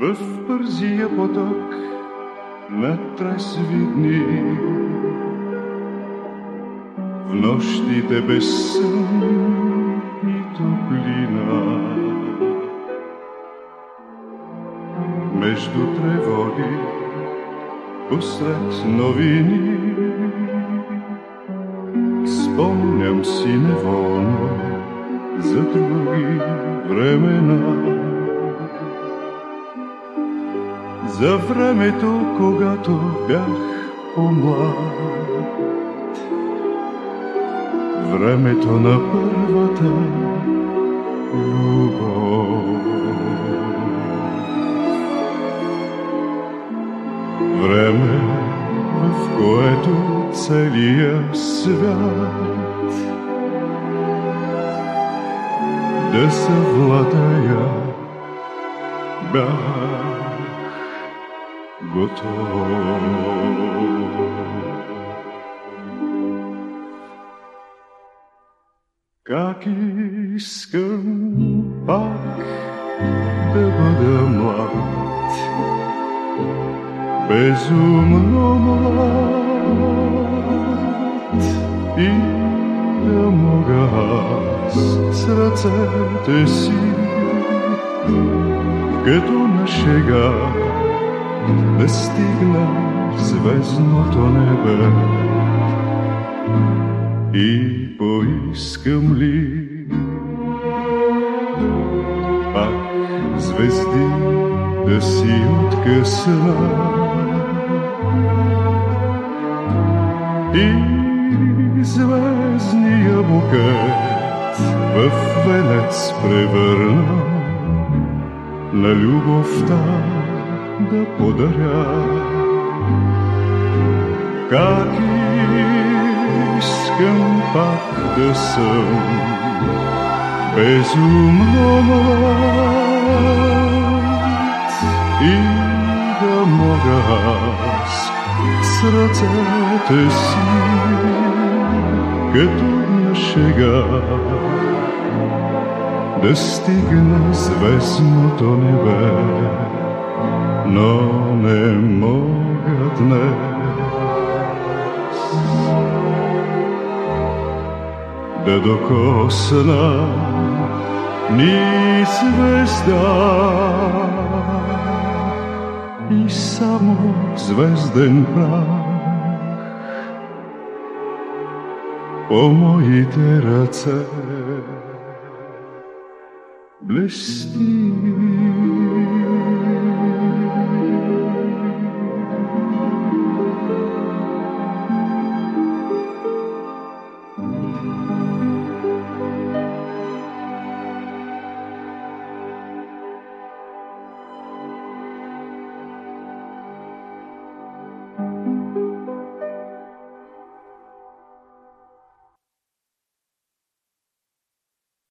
В бързия поток на тресви дни В нощите без сън Между тревоги посред новини Спомням си неволно за други времена за времето, когато бях по-млад. Времето на първата любов. Време, в което целия свят да съвладая бях готов. Как искам пак да бъда млад, bezumno mlad i da moga srce te si Ker do našega ne stigne zvezdno to nebe. I poiskam li pak zvezdi, da si odkesala и звездния букет в венец превърна на любовта да подаря. Как искам пак да съм безумно млад и да мога аз с ръцете си като на шега да стигна звездното небе но не мога днес да докосна ни звезда и само звезден прах по моите ръце блести